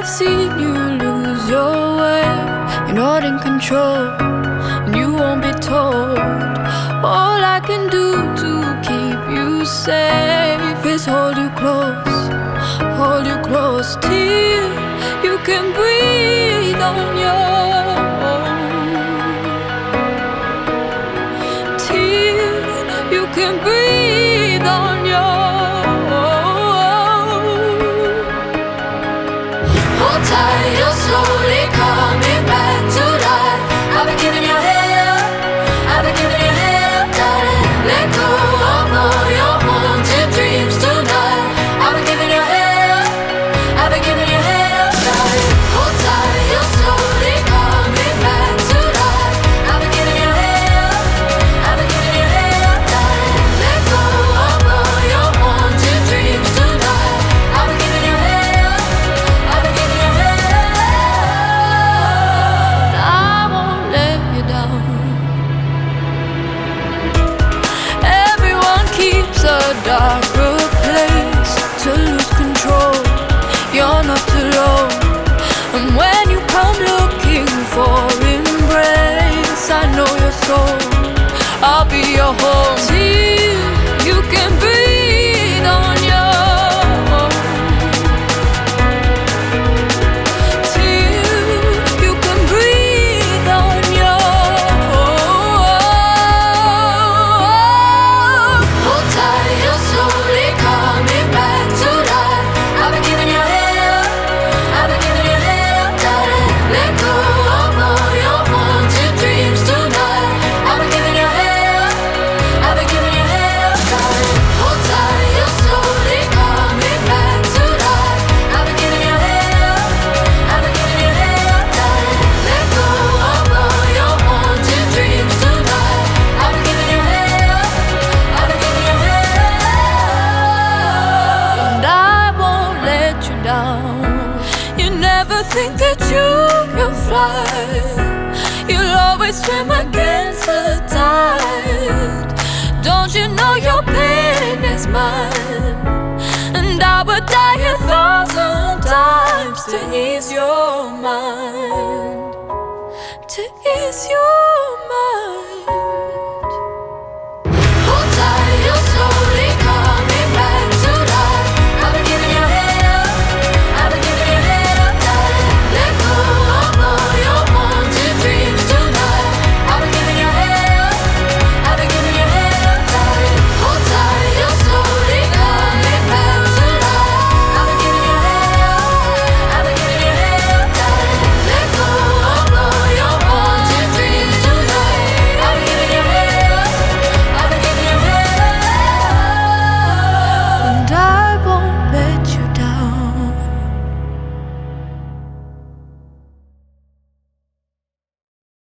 I've seen you lose your way. You're not in control, and you won't be told. All I can do to keep you safe is hold you close, hold you close till you can breathe on your own. Till you can breathe Tight, you're slowly coming darker place to lose control. You're not alone. And when you come looking for embrace, I know your soul. I'll be your home never think that you can fly. You'll always swim against the tide. Don't you know your pain is mine? And I would die a thousand times to ease your mind. To ease your mind.